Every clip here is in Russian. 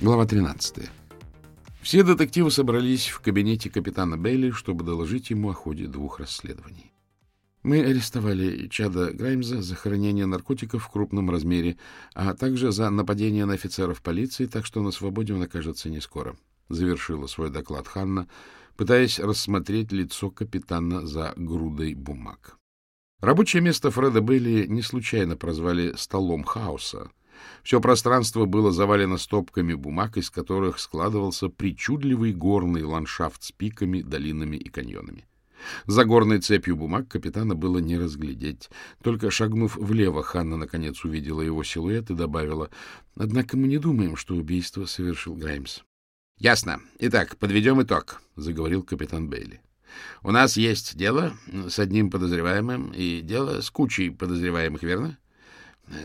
Глава 13. Все детективы собрались в кабинете капитана Бейли, чтобы доложить ему о ходе двух расследований. Мы арестовали Чада Граймза за хранение наркотиков в крупном размере, а также за нападение на офицеров полиции, так что на свободе он окажется не скоро. Завершила свой доклад Ханна, пытаясь рассмотреть лицо капитана за грудой бумаг. Рабочее место Фреда Бейли не случайно прозвали «столом хаоса», все пространство было завалено стопками бумаг, из которых складывался причудливый горный ландшафт с пиками, долинами и каньонами. За горной цепью бумаг капитана было не разглядеть. Только шагнув влево, Ханна наконец увидела его силуэт и добавила, «Однако мы не думаем, что убийство совершил Граймс». — Ясно. Итак, подведем итог, — заговорил капитан Бейли. — У нас есть дело с одним подозреваемым и дело с кучей подозреваемых, верно? —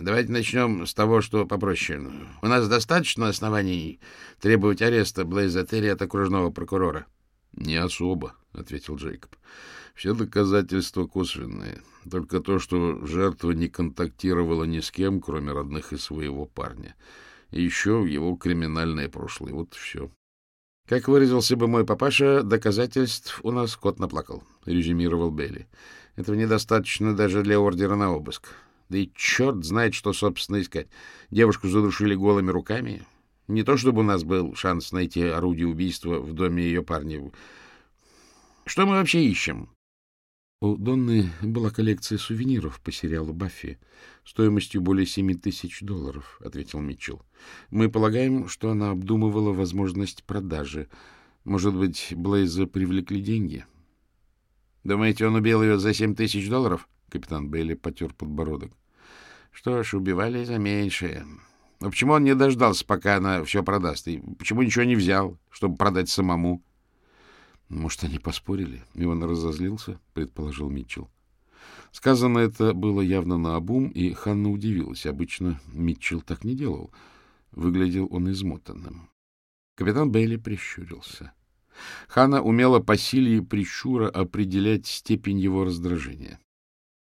Давайте начнем с того, что попроще. У нас достаточно оснований требовать ареста Блейза Терри от окружного прокурора? — Не особо, — ответил Джейкоб. — Все доказательства косвенные. Только то, что жертва не контактировала ни с кем, кроме родных и своего парня. И еще его криминальное прошлое. Вот все. — Как выразился бы мой папаша, доказательств у нас кот наплакал, — резюмировал Белли. — Этого недостаточно даже для ордера на обыск. Да и черт знает, что, собственно, искать. Девушку задушили голыми руками. Не то чтобы у нас был шанс найти орудие убийства в доме ее парня. Что мы вообще ищем? У Донны была коллекция сувениров по сериалу «Баффи» стоимостью более семи тысяч долларов, — ответил Митчелл. Мы полагаем, что она обдумывала возможность продажи. Может быть, Блейза привлекли деньги? Думаете, он убил ее за семь тысяч долларов? — Капитан Бейли потер подбородок. Что ж, убивали за меньшее. Но почему он не дождался, пока она все продаст? И почему ничего не взял, чтобы продать самому? Может, они поспорили, и он разозлился, предположил Митчелл. Сказано это было явно наобум, и Ханна удивилась. Обычно Митчелл так не делал. Выглядел он измотанным. Капитан Бейли прищурился. Ханна умела по силе и прищура определять степень его раздражения.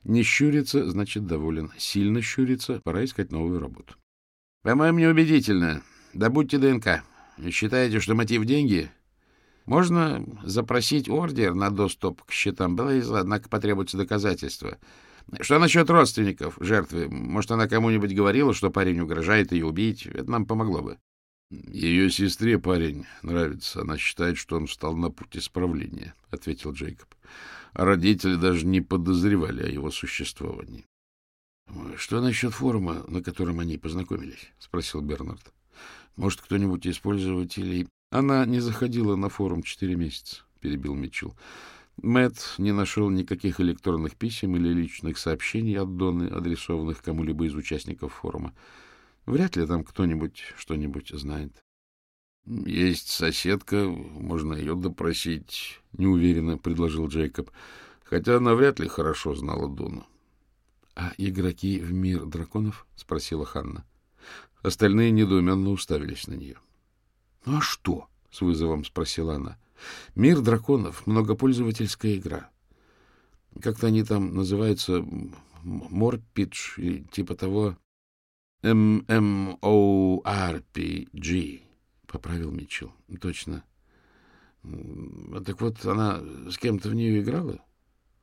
Не щурится, значит, доволен. Сильно щурится, пора искать новую работу. — По-моему, неубедительно. Добудьте ДНК. Считаете, что мотив — деньги? Можно запросить ордер на доступ к счетам Блейза, однако потребуется доказательства. Что насчет родственников жертвы? Может, она кому-нибудь говорила, что парень угрожает ее убить? Это нам помогло бы. Ее сестре парень нравится. Она считает, что он встал на путь исправления, — ответил Джейкоб. А родители даже не подозревали о его существовании. — Что насчет форума, на котором они познакомились? — спросил Бернард. — Может, кто-нибудь из пользователей... — Она не заходила на форум четыре месяца, — перебил Митчелл. Мэтт не нашел никаких электронных писем или личных сообщений от Доны, адресованных кому-либо из участников форума. Вряд ли там кто-нибудь что-нибудь знает. — Есть соседка, можно ее допросить, — неуверенно предложил Джейкоб, хотя она вряд ли хорошо знала Дону. — А игроки в мир драконов? — спросила Ханна. Остальные недоуменно уставились на нее. — Ну а что? — с вызовом спросила она. — Мир драконов — многопользовательская игра. Как-то они там называются Морпидж и типа того... MMORPG, — поправил Митчелл. — Точно. Так вот, она с кем-то в нее играла?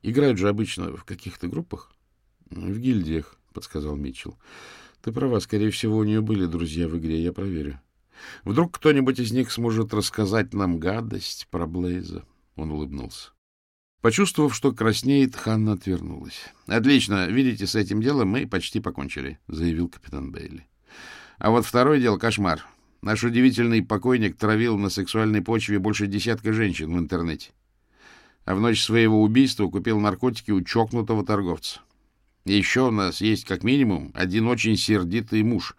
Играют же обычно в каких-то группах. — В гильдиях, — подсказал Митчелл. — Ты права, скорее всего, у нее были друзья в игре, я проверю. Вдруг кто-нибудь из них сможет рассказать нам гадость про Блейза. Он улыбнулся. Почувствовав, что краснеет, Ханна отвернулась. — Отлично. Видите, с этим делом мы почти покончили, — заявил капитан Бейли. — А вот второе дело — кошмар. Наш удивительный покойник травил на сексуальной почве больше десятка женщин в интернете. А в ночь своего убийства купил наркотики у чокнутого торговца. Еще у нас есть, как минимум, один очень сердитый муж,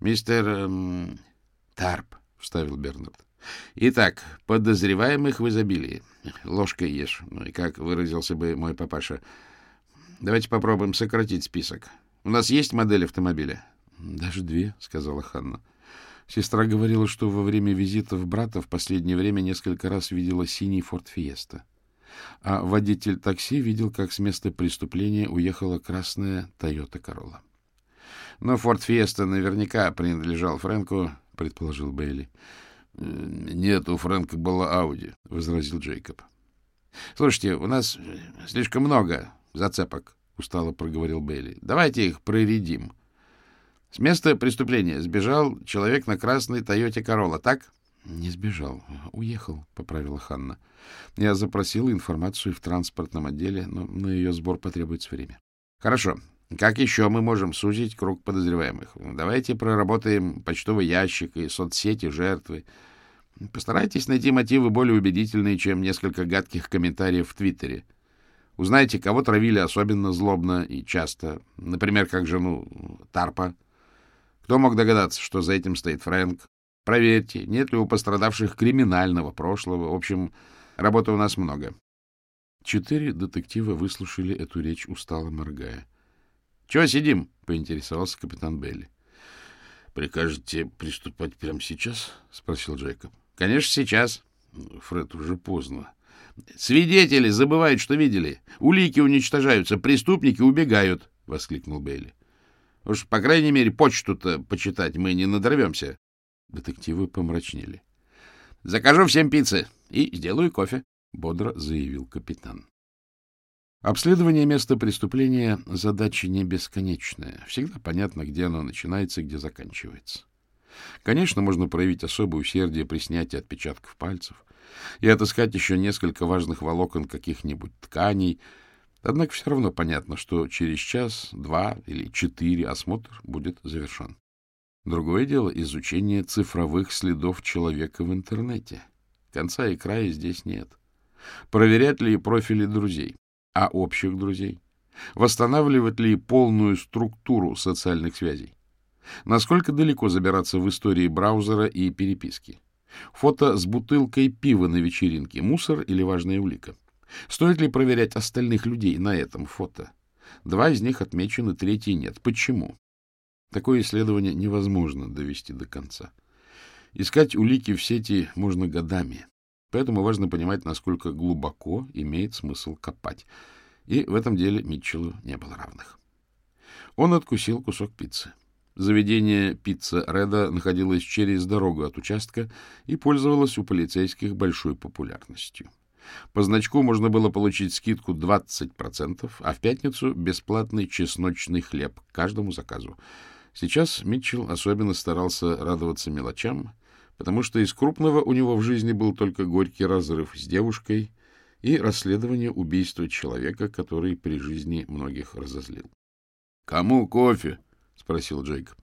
мистер... Эм, Тарп, — вставил Бернард. Итак, подозреваемых в изобилии. Ложкой ешь. Ну и как выразился бы мой папаша. Давайте попробуем сократить список. У нас есть модель автомобиля? Даже две, сказала Ханна. Сестра говорила, что во время визитов брата в последнее время несколько раз видела синий Форд Фиеста. А водитель такси видел, как с места преступления уехала красная Тойота Королла. Но Форд Фиеста наверняка принадлежал Фрэнку, — предположил Бейли. — Нет, у Фрэнка была Ауди, — возразил Джейкоб. — Слушайте, у нас слишком много зацепок, — устало проговорил Бейли. — Давайте их проредим. С места преступления сбежал человек на красной Тойоте Королла, так? — Не сбежал, уехал, — поправила Ханна. Я запросила информацию в транспортном отделе, но на ее сбор потребуется время. — Хорошо. Как еще мы можем сузить круг подозреваемых? Давайте проработаем почтовый ящик и соцсети жертвы. Постарайтесь найти мотивы более убедительные, чем несколько гадких комментариев в Твиттере. Узнайте, кого травили особенно злобно и часто. Например, как жену Тарпа. Кто мог догадаться, что за этим стоит Фрэнк? Проверьте, нет ли у пострадавших криминального прошлого. В общем, работы у нас много. Четыре детектива выслушали эту речь, устало моргая. — Чего сидим? — поинтересовался капитан Белли. — Прикажете приступать прямо сейчас? — спросил Джейкоб. — Конечно, сейчас. Фред, уже поздно. — Свидетели забывают, что видели. Улики уничтожаются, преступники убегают, — воскликнул Бейли. — Уж, по крайней мере, почту-то почитать мы не надорвемся. Детективы помрачнели. — Закажу всем пиццы и сделаю кофе, — бодро заявил капитан. Обследование места преступления — задача не бесконечная. Всегда понятно, где оно начинается и где заканчивается. Конечно, можно проявить особое усердие при снятии отпечатков пальцев и отыскать еще несколько важных волокон каких-нибудь тканей, однако все равно понятно, что через час, два или четыре осмотр будет завершен. Другое дело — изучение цифровых следов человека в интернете. Конца и края здесь нет. Проверять ли профили друзей? А общих друзей? Восстанавливать ли полную структуру социальных связей? Насколько далеко забираться в истории браузера и переписки? Фото с бутылкой пива на вечеринке – мусор или важная улика? Стоит ли проверять остальных людей на этом фото? Два из них отмечены, третий нет. Почему? Такое исследование невозможно довести до конца. Искать улики в сети можно годами. Поэтому важно понимать, насколько глубоко имеет смысл копать. И в этом деле Митчеллу не было равных. Он откусил кусок пиццы. Заведение «Пицца Реда» находилось через дорогу от участка и пользовалось у полицейских большой популярностью. По значку можно было получить скидку 20%, а в пятницу бесплатный чесночный хлеб каждому заказу. Сейчас Митчелл особенно старался радоваться мелочам — потому что из крупного у него в жизни был только горький разрыв с девушкой и расследование убийства человека, который при жизни многих разозлил. — Кому кофе? — спросил Джейкоб.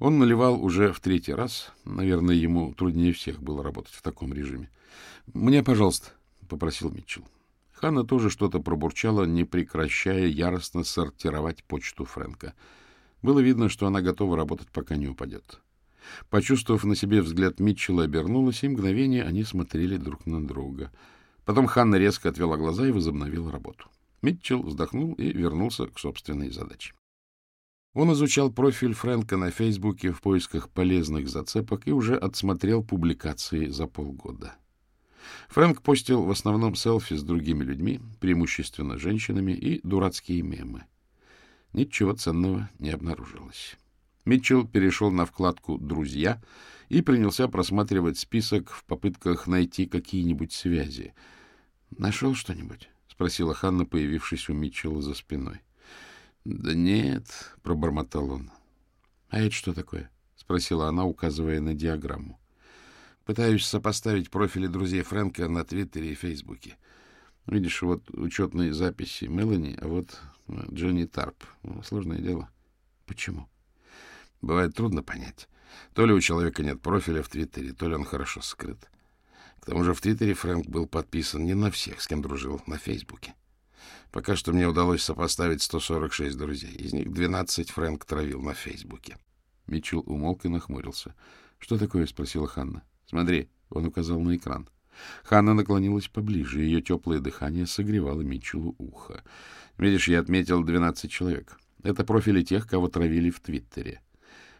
Он наливал уже в третий раз. Наверное, ему труднее всех было работать в таком режиме. — Мне, пожалуйста, — попросил Митчелл. Ханна тоже что-то пробурчала, не прекращая яростно сортировать почту Фрэнка. Было видно, что она готова работать, пока не упадет. Почувствовав на себе взгляд Митчелла, обернулась, и мгновение они смотрели друг на друга. Потом Ханна резко отвела глаза и возобновила работу. Митчелл вздохнул и вернулся к собственной задаче. Он изучал профиль Фрэнка на Фейсбуке в поисках полезных зацепок и уже отсмотрел публикации за полгода. Фрэнк постил в основном селфи с другими людьми, преимущественно женщинами, и дурацкие мемы. Ничего ценного не обнаружилось. Митчелл перешел на вкладку «Друзья» и принялся просматривать список в попытках найти какие-нибудь связи. «Нашел что-нибудь?» — спросила Ханна, появившись у Митчелла за спиной. «Да нет», — пробормотал он. «А это что такое?» — спросила она, указывая на диаграмму. «Пытаюсь сопоставить профили друзей Фрэнка на Твиттере и Фейсбуке. Видишь, вот учетные записи Мелани, а вот Джонни Тарп. Сложное дело. Почему?» Бывает трудно понять. То ли у человека нет профиля в Твиттере, то ли он хорошо скрыт. К тому же в Твиттере Фрэнк был подписан не на всех, с кем дружил, на Фейсбуке. Пока что мне удалось сопоставить 146 друзей. Из них 12 Фрэнк травил на Фейсбуке. Митчелл умолк и нахмурился. — Что такое? — спросила Ханна. — Смотри, — он указал на экран. Ханна наклонилась поближе, ее теплое дыхание согревало Митчеллу ухо. — Видишь, я отметил 12 человек. Это профили тех, кого травили в Твиттере.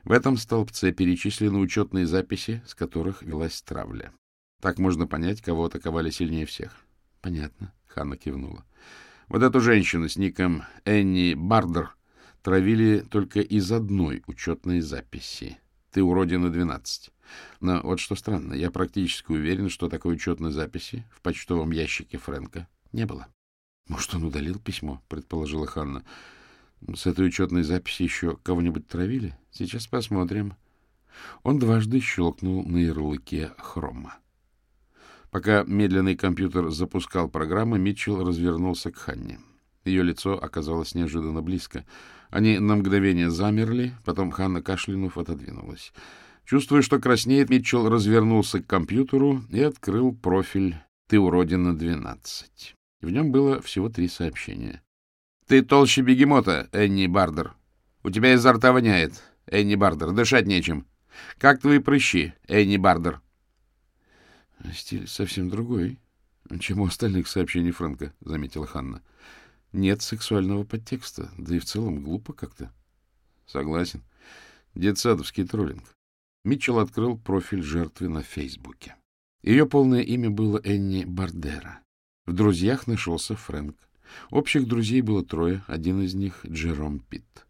В этом столбце перечислены учетные записи, с которых велась травля. Так можно понять, кого атаковали сильнее всех. — Понятно, — Ханна кивнула. — Вот эту женщину с ником Энни Бардер травили только из одной учетной записи. Ты уродина 12. Но вот что странно, я практически уверен, что такой учетной записи в почтовом ящике Фрэнка не было. — Может, он удалил письмо, — предположила Ханна. — С этой учетной записи еще кого-нибудь травили? Сейчас посмотрим. Он дважды щелкнул на ярлыке хрома. Пока медленный компьютер запускал программы, Митчелл развернулся к Ханне. Ее лицо оказалось неожиданно близко. Они на мгновение замерли, потом Ханна, кашлянув, отодвинулась. Чувствуя, что краснеет, Митчелл развернулся к компьютеру и открыл профиль «Ты уродина 12». В нем было всего три сообщения. «Ты толще бегемота, Энни Бардер. У тебя изо рта воняет, Энни Бардер. Дышать нечем. Как твои прыщи, Энни Бардер?» «Стиль совсем другой, чем у остальных сообщений Фрэнка», — заметила Ханна. «Нет сексуального подтекста, да и в целом глупо как-то». «Согласен. Детсадовский троллинг». Митчелл открыл профиль жертвы на Фейсбуке. Ее полное имя было Энни Бардера. В друзьях нашелся Фрэнк. Общих друзей было трое, один из них — Джером Питт.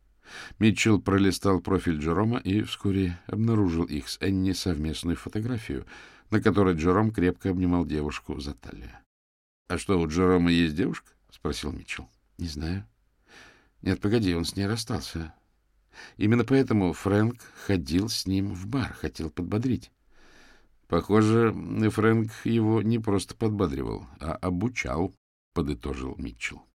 Митчелл пролистал профиль Джерома и вскоре обнаружил их с Энни совместную фотографию, на которой Джером крепко обнимал девушку за талию. — А что, у Джерома есть девушка? — спросил Митчелл. — Не знаю. — Нет, погоди, он с ней расстался. Именно поэтому Фрэнк ходил с ним в бар, хотел подбодрить. Похоже, Фрэнк его не просто подбадривал, а обучал, — подытожил Митчелл.